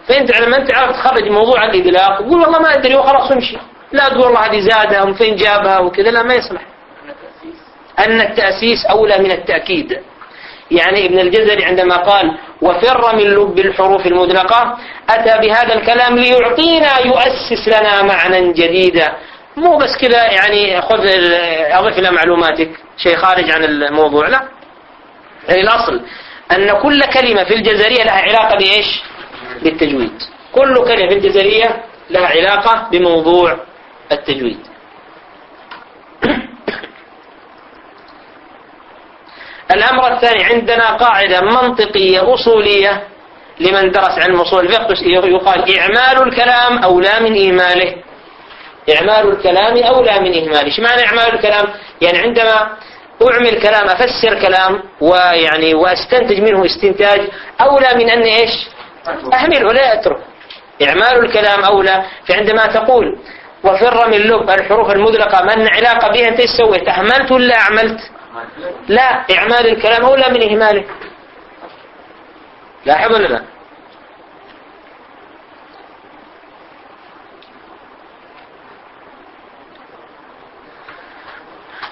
Speaker 1: فأنت لما أنت عارف تخرج موضوع الإدلاق قول والله ما أدري وخلاص امشي. لا تقول والله هذه زادها ومن فين جابها وكذا لا ما يصلح أن التأسيس أولى من التأكيد. يعني ابن الجزري عندما قال وفر من لب الحروف المدلقة أتى بهذا الكلام ليعطينا يؤسس لنا معنى جديدا مو بس كذا يعني خذ أضف إلى معلوماتك. شيء خارج عن الموضوع لا. يعني الأصل أن كل كلمة في الجزرية لها علاقة بإيش؟ بالتجويد. كل كلمة في الجزرية لها علاقة بموضوع التجويد. الأمر الثاني عندنا قاعدة منطقية أصولية لمن درس علم أصول الفقه يقال إعمال الكلام أولى من إهماله إعمال الكلام أولى من إهماله إيش معنى إعمال الكلام؟ يعني عندما أعمل كلام أفسر كلام ويعني وأستنتج منه استنتاج أولى من أن إيش؟ أهمله ولا أترك. إعمال الكلام أولى. فعندما تقول وفر من لب الحروف المدرقة من علاقة بها أنت إيش سويت؟ أهملت ولا أعملت؟ لا إعمال الكلام أولى من إهماله. لاحظ ولا لا؟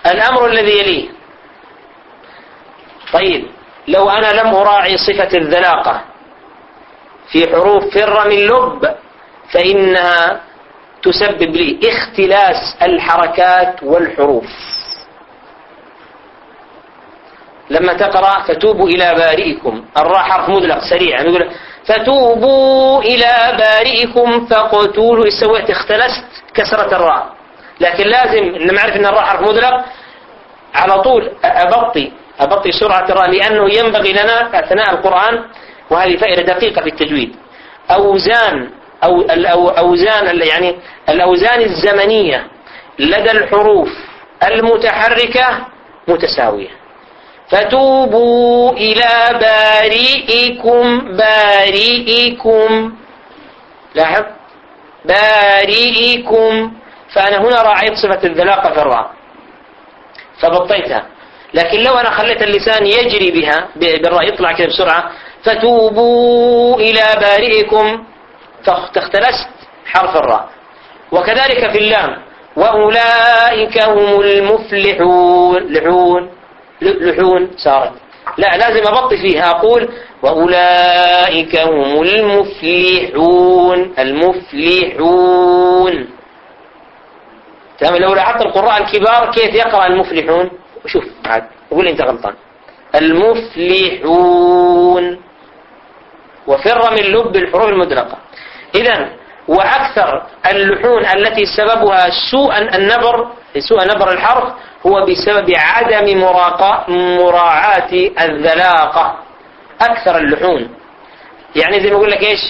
Speaker 1: الأمر الذي يليه. طيب لو أنا لم أراعي صفة الذلاقة في حروف فر من لب فإنها تسبب لي اختلاس الحركات والحروف. لما تقرأ فتوبوا إلى بارئكم. الراء حرف مدلق سريع يقول فتوبوا إلى بارئكم فقتولوا سويت؟ اختلست كسرة الراء. لكن لازم لما أعرف أن الراء حرف مدلق على طول أبطي أبطي سرعة الراء لأنه ينبغي لنا أثناء القرآن وهذه فائدة دقيقة في التجويد. أوزان أو الأوزان يعني الأوزان الزمنية لدى الحروف المتحركة متساوية. فتوبوا إلى بارئكم بارئكم. لاحظ؟ بارئكم. فأنا هنا راعيت صفة الذلاقة في الراء. فبطيتها. لكن لو أنا خليت اللسان يجري بها بالراء يطلع كذا بسرعة فتوبوا إلى بارئكم. فاختلست حرف الراء. وكذلك في اللام. وأولئك هم المفلحون. لحون. لحون صارت. لا لازم أبطي فيها. أقول وأولئك هم المفلحون. المفلحون. تمام؟ لو لاحظت القراء الكبار كيف يقرأ المفلحون؟ شوف عاد قول أنت غلطان. المفلحون. وفر من لب الحروف المدرقة إذا وأكثر اللحون التي سببها سوء النبر سوء نبر الحرف هو بسبب عدم مراعاة الذلاقة. أكثر اللحون. يعني زي ما أقول لك إيش؟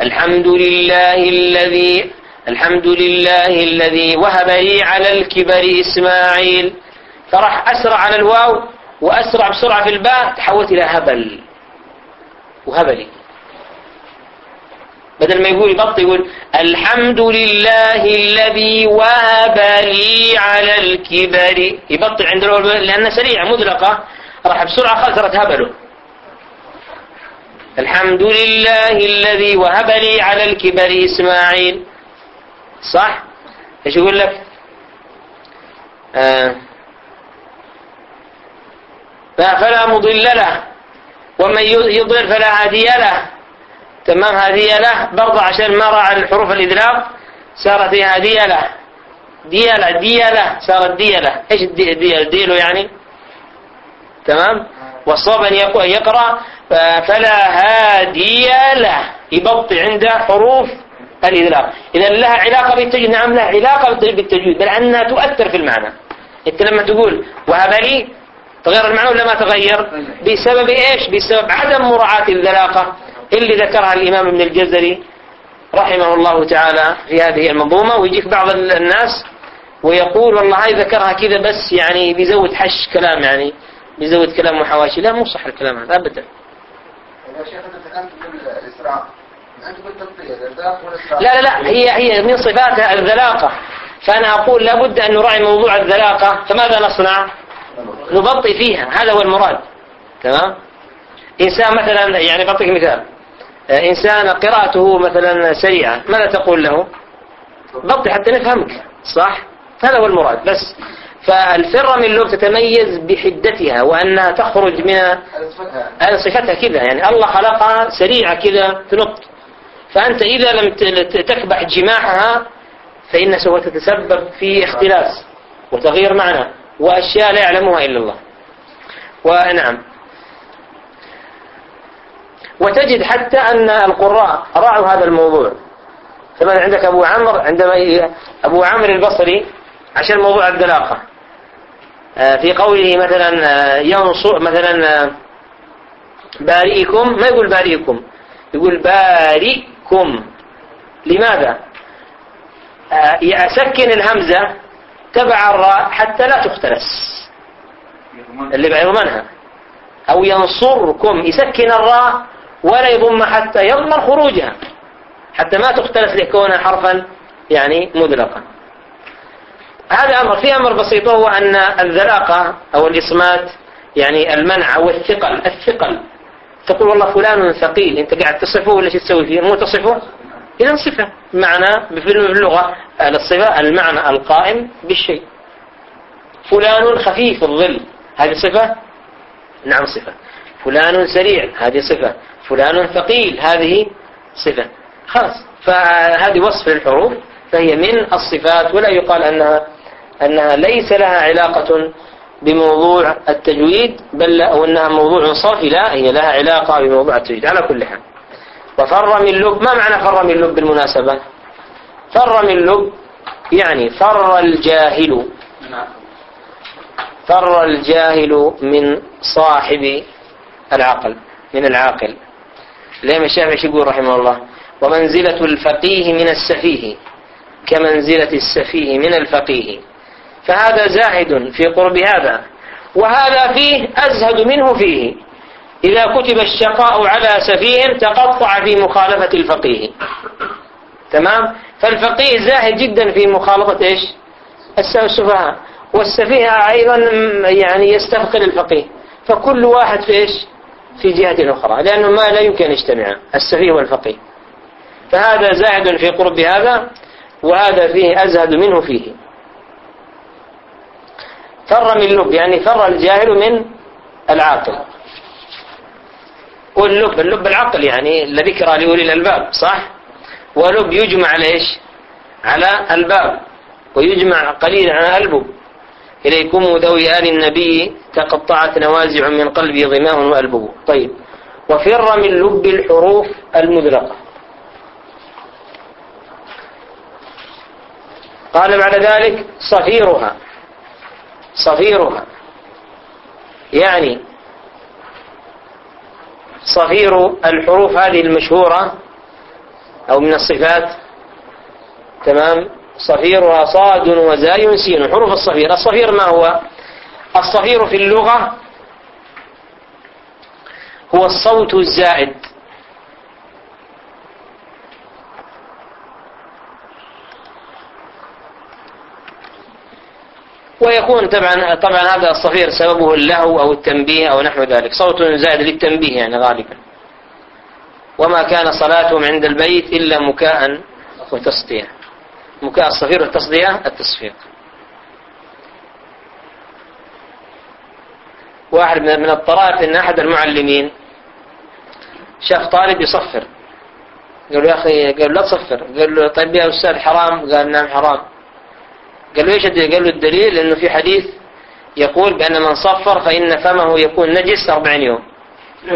Speaker 1: الحمد لله الذي الحمد لله الذي وهب لي على الكبر إسماعيل. فراح أسرع على الواو وأسرع بسرعة في الباء. تحولت إلى هبل. وهبلي بدل ما يقول يبطي يقول الحمد لله الذي وهب لي على الكبر. يبطي عند لأنها سريعة مدلقة راح بسرعة خسرت هبله الحمد لله الذي وهب لي على الكبر إسماعيل. صح؟ إيش يقول لك؟ آه. فلا مضل له. ومن يضلل فلا هادي له. تمام؟ هادية له. برضه عشان ما راعى الحروف الإدلاق صارت هي هادية له. ديالة ديالة صارت ديالة إيش الديالة ديلو يعني؟ تمام؟ والصواب أن يقرأ فلا هادي له. يبطي عند حروف الإدلاق إذا لها علاقة بالتجويد. نعم لها علاقة بالتجويد بل أنها تؤثر في المعنى. أنت لما تقول وهب لي تغير المعنى ولا ما تغير؟ بسبب إيش؟ بسبب عدم مراعاة الذلاقة اللي ذكرها الإمام ابن الجزري رحمه الله تعالى في هذه المنظومة. ويجيك بعض الناس ويقول والله هاي ذكرها كذا بس يعني بيزود حش كلام يعني بيزود كلام وحواشي. لا مو صح الكلام هذا أبدا.
Speaker 2: يا شيخ بالاسراع انت
Speaker 1: لا لا لا هي هي من صفاتها الذلاقة. فأنا أقول لابد أن نراعي موضوع الذلاقة فماذا نصنع؟ نبطي فيها هذا هو المراد. تمام؟ إنسان مثلا يعني بعطيك مثال. إنسان قراءته مثلا سريعة ماذا تقول له؟ بطي حتى نفهمك صح؟ هذا هو المراد بس. فالفرة من اللغة تتميز بحدتها وأنها تخرج من صفتها كذا يعني الله خلقها سريعة كذا تنط. فأنت إذا لم تكبح جماحها فإن سوف تتسبب في اختلاس وتغيير معنى وأشياء لا يعلمها إلا الله. ونعم. وتجد حتى أن القراء راعوا هذا الموضوع. كما عندك أبو عمرو عندما أبو عمرو البصري عشان موضوع الدلاقة آه، في قوله مثلا آه، ينصر مثلا آه، بارئكم ما يقول بارئكم؟ يقول بارئكم لماذا؟ أسكن الهمزة تبع الراء حتى لا تختلس اللي بيضمنها أو ينصركم يسكن الراء ولا يضم حتى يضمن خروجها. حتى ما تختلف لكونها حرفا يعني مدلقا هذا أمر في أمر بسيط وهو أن الذلاقة أو الإصمات يعني المنع أو الثقل الثقل. تقول والله فلان ثقيل أنت قاعد تصفه ولا شو تسوي فيه؟ مو تصفه. إذا صفة. معنى في اللغة الصفة المعنى القائم بالشيء. فلان خفيف الظل. هذه صفة؟ نعم صفة. فلان سريع. هذه صفة. فلان ثقيل. هذه صفة. خلاص. فهذه وصف للحروف فهي من الصفات. ولا يقال أنها أنها ليس لها علاقة بموضوع التجويد بل أو أنها موضوع صافي لا هي لها علاقة بموضوع التجويد على كل حال. وفر من لب ما معنى فر من لب بالمناسبة؟ فر من لب يعني فر الجاهل. فر الجاهل من صاحب العقل من العاقل. الإمام الشافعي يقول رحمه الله؟ ومنزلة الفقيه من السفيه كمنزلة السفيه من الفقيه. فهذا زاهد في قرب هذا وهذا فيه أزهد منه فيه. إذا كتب الشقاء على سفيه تقطع في مخالفة الفقيه. تمام؟ فالفقيه زاهد جدا في مخالطة إيش؟ السفهاء. والسفيه أيضا يعني يستفقر الفقيه. فكل واحد في إيش؟ في جهة أخرى لأنه ما لا يمكن أن يجتمع السفيه والفقيه. فهذا زاهد في قرب هذا وهذا فيه أزهد منه فيه. فر من لب يعني فر الجاهل من العاقل. واللب اللب العقل يعني الذكرى لأولي الألباب صح؟ ولب يجمع على إيش على الباب ويجمع قليلا على البب إليكم ذوي آل النبي تقطعت نوازع من قلبي ضماه وألبه طيب. وفر من لب الحروف المدرقة قال بعد ذلك صفيرها. صفيرها يعني صفير الحروف هذه المشهورة أو من الصفات. تمام؟ صفيرها صاد وزاي سين. حروف الصفير الصفير ما هو؟ الصفير في اللغة هو الصوت الزائد. ويكون طبعا طبعا هذا الصفير سببه اللهو أو التنبيه أو نحو ذلك. صوت زائد للتنبيه يعني غالبا. وما كان صلاتهم عند البيت إلا مكاء وتصدية. مكاء الصفير والتصدية التصفيق. واحد من الطرائف إن أحد المعلمين شاف طالب يصفر. قال له يا أخي قال لا تصفر. قال له طيب يا أستاذ حرام؟ قال نعم حرام. قال له إيش الدليل؟ قال له الدليل إنه في حديث يقول بأن من صفر فإن فمه يكون نجس 40 يوم.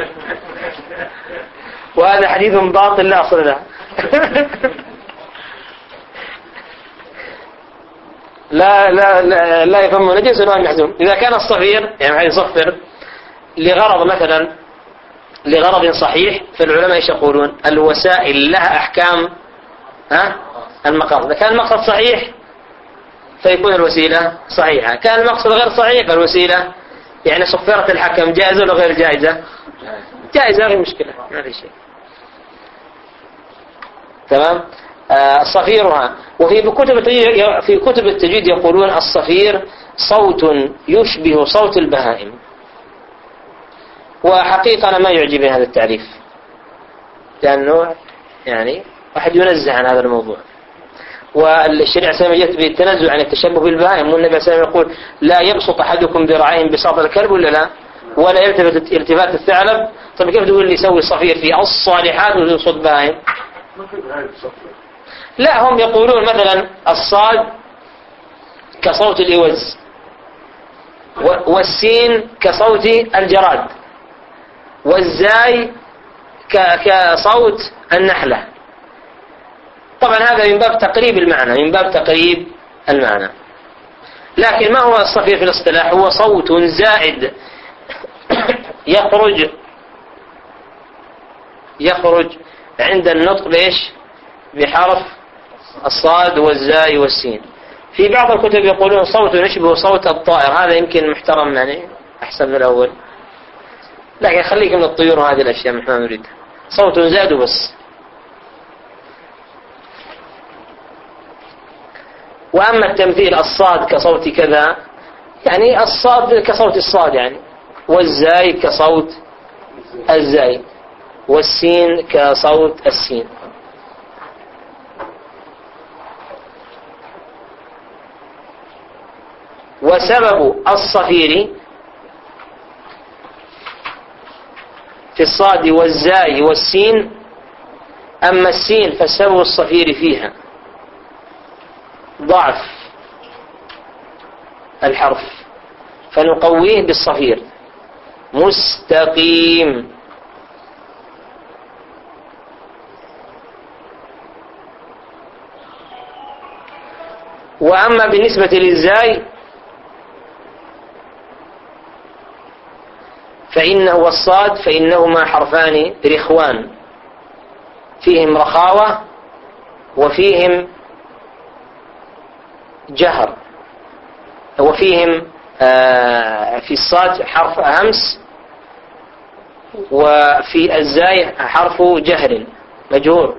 Speaker 1: وهذا حديث باطل لا أصل له. لا لا لا, لا يفهم نجس ولا محزوم إذا كان الصغير يعني يصفر لغرض مثلا لغرض صحيح فالعلماء إيش يقولون؟ الوسائل لها أحكام ها؟ المقاصد. إذا كان المقصد صحيح فيكون الوسيلة صحيحة. كان المقصد غير صحيح فالوسيلة يعني صفرة الحكم جائزة ولا غير جائزة؟ جائزة غير مشكلة ما في شيء. تمام؟ آه صفيرها وفي كتب في كتب التجويد يقولون الصفير صوت يشبه صوت البهائم. وحقيقة أنا ما يعجبني هذا التعريف. لأنه يعني واحد ينزه عن هذا الموضوع. والشريعة الإسلامية جت بالتنزه عن التشبه بالبهائم والنبي صلى الله عليه وسلم يقول لا يبسط أحدكم ذراعين بساط الكلب ولا لا؟ ولا يلتفت التفات الثعلب؟ طيب كيف تقول لي يسوي صفير في الصالحات ويصد بهائم؟ لا هم يقولون مثلا الصاد كصوت الإوز والسين كصوت الجراد والزاي كصوت النحلة. طبعا هذا من باب تقريب المعنى من باب تقريب المعنى. لكن ما هو الصفير في الاصطلاح؟ هو صوت زائد. يخرج يخرج عند النطق بإيش؟ بحرف الصاد والزاي والسين. في بعض الكتب يقولون صوت يشبه صوت الطائر. هذا يمكن محترم يعني أحسن من الأول. لكن خليك من الطيور وهذه الأشياء ما نريدها صوت زاد بس وأما التمثيل الصاد كصوت كذا يعني الصاد كصوت الصاد يعني والزاي كصوت الزاي والسين كصوت السين. وسبب الصفير في الصاد والزاي والسين أما السين فسبب الصفير فيها. ضعف الحرف فنقويه بالصفير مستقيم. وأما بالنسبة للزاي فإنه والصاد فإنهما حرفان رخوان. فيهم رخاوة وفيهم جهر. وفيهم آه، في الصاد حرف همس وفي الزاي حرف جهر. مجهور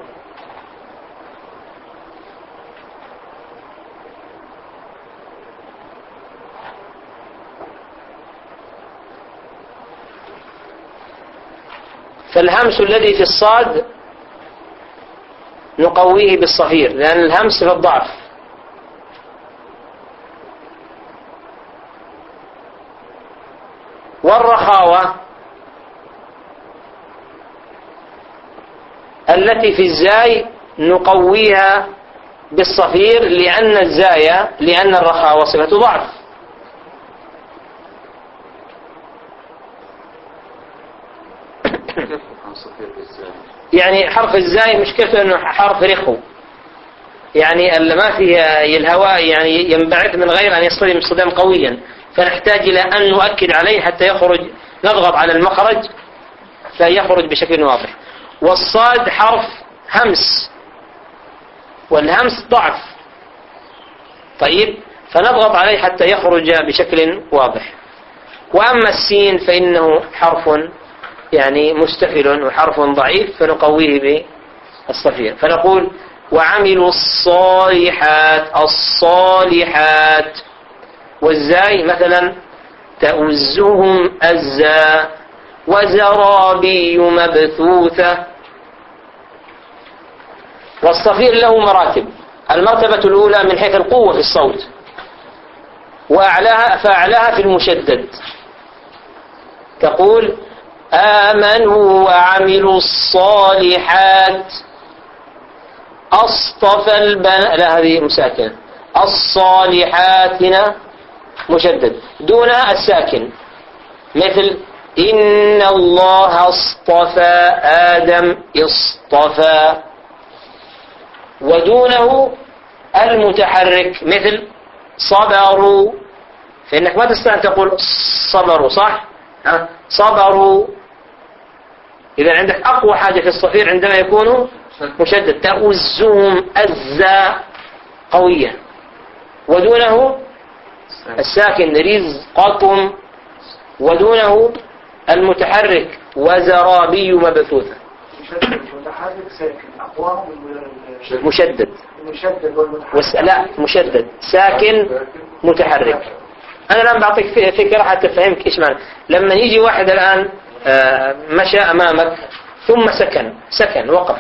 Speaker 1: فالهمس الذي في الصاد نقويه بالصفير لأن الهمس في الضعف. التي في الزاي نقويها بالصفير لأن الزايا لأن الرخاوة صفة ضعف. يعني حرف الزاي مشكلته إنه حرف رخو. يعني ما فيه الهواء يعني ينبعث من غير أن يصطدم اصطدام قويا. فنحتاج إلى أن نؤكد عليه حتى يخرج نضغط على المخرج فيخرج بشكل واضح. والصاد حرف همس والهمس ضعف. طيب فنضغط عليه حتى يخرج بشكل واضح. وأما السين فإنه حرف يعني مستفل وحرف ضعيف فنقويه بالصفير. فنقول وعملوا الصالحات الصالحات. والزاي مثلا تؤزهم أزا وزرابي مبثوثة. والصفير له مراتب. المرتبة الأولى من حيث القوة في الصوت. وأعلاها فأعلاها في المشدد. تقول آمنوا وعملوا الصالحات. أصطفى البنات لا هذه مساكنة. الصالحات هنا مشدد. دونها الساكن. مثل إن الله اصطفى آدم اصطفى ودونه المتحرك مثل صبروا فإنك ما تستطيع تقول صبروا صح؟ صبروا. إذا عندك أقوى حاجة في الصفير عندما يكون مشدد تؤزهم أزا قوية. ودونه الساكن رزقكم. ودونه المتحرك وزرابي مبثوثة.
Speaker 2: متحرك ساكن. أقواهم
Speaker 1: مشدد.
Speaker 2: المشدد والمتحرك.
Speaker 1: لا مشدد. ساكن متحرك. أنا الآن بعطيك فكرة حتى تفهمك إيش معنى. لما يجي واحد الآن آه، مشى أمامك ثم سكن. سكن وقف.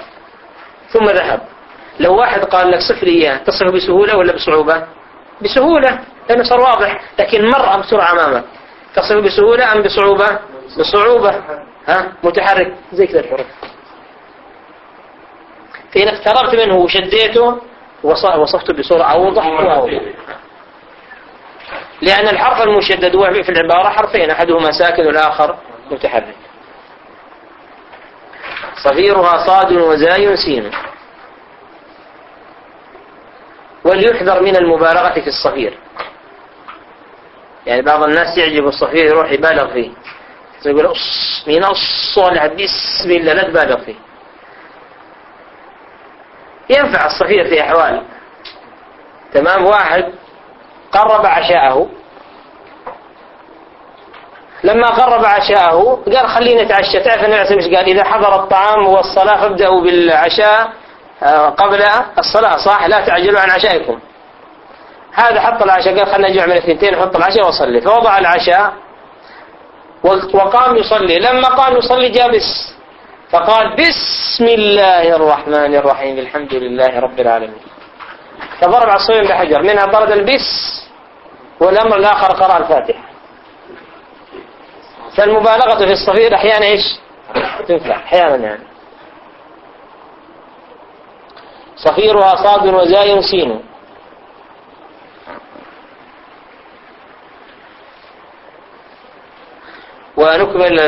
Speaker 1: ثم ذهب. لو واحد قال لك صف لي إياه تصفه بسهولة ولا بصعوبة؟ بسهولة لأنه صار واضح. لكن مر بسرعة أمامك. تصفه بسهولة أم بصعوبة؟ بصعوبة. ها؟ متحرك. زي كذا الحروف فإن اقتربت منه وشديته وص- وصفته بصورة أوضح وأوضح لأن الحرف المشدد هو في العبارة حرفين أحدهما ساكن والآخر متحرك. صفيرها صاد وزاي سين. وليحذر من المبالغة في الصفير يعني بعض الناس يعجب الصفير يروح يبالغ فيه. يقول من الصالح بسم الله لا تبالغ فيه. ينفع الصفير في أحوال تمام؟ واحد قرب عشاءه. لما قرب عشاءه قال خلينا نتعشى تعرف عليه الصلاة قال؟ إذا حضر الطعام والصلاة فابدأوا بالعشاء آه، قبل الصلاة صح؟ لا تعجلوا عن عشائكم. هذا حط العشاء قال خلينا نجمع من الثنتين نحط العشاء وصلي. فوضع العشاء وقام يصلي. لما قام يصلي جالس فقال بسم الله الرحمن الرحيم الحمد لله رب العالمين. فضرب عصفورين بحجر منها طرد البس والأمر الآخر قراء الفاتحة. فالمبالغة في الصفير أحيانا إيش؟ تنفع أحيانا يعني. صفيرها صاد وزاي سين ونكمل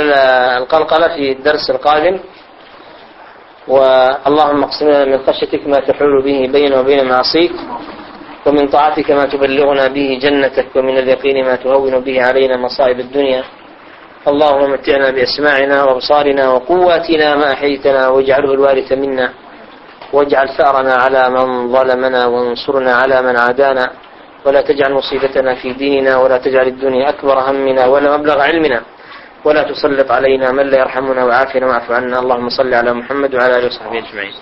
Speaker 1: القلقلة في الدرس القادم. واللهم اقسم لنا من خشيتك ما تحول به بيننا وبين معصيك ومن طاعتك ما تبلغنا به جنتك ومن اليقين ما تهون به علينا مصائب الدنيا. اللهم متعنا بأسماعنا وأبصارنا وقواتنا ما أحيتنا واجعله الوارث منا واجعل ثأرنا على من ظلمنا وانصرنا على من عادانا. ولا تجعل مصيبتنا في ديننا ولا تجعل الدنيا أكبر همنا ولا مبلغ علمنا. ولا تسلط علينا من لا يرحمنا وعافنا واعف عنا. اللهم صل على محمد وعلى آله وصحبه أجمعين.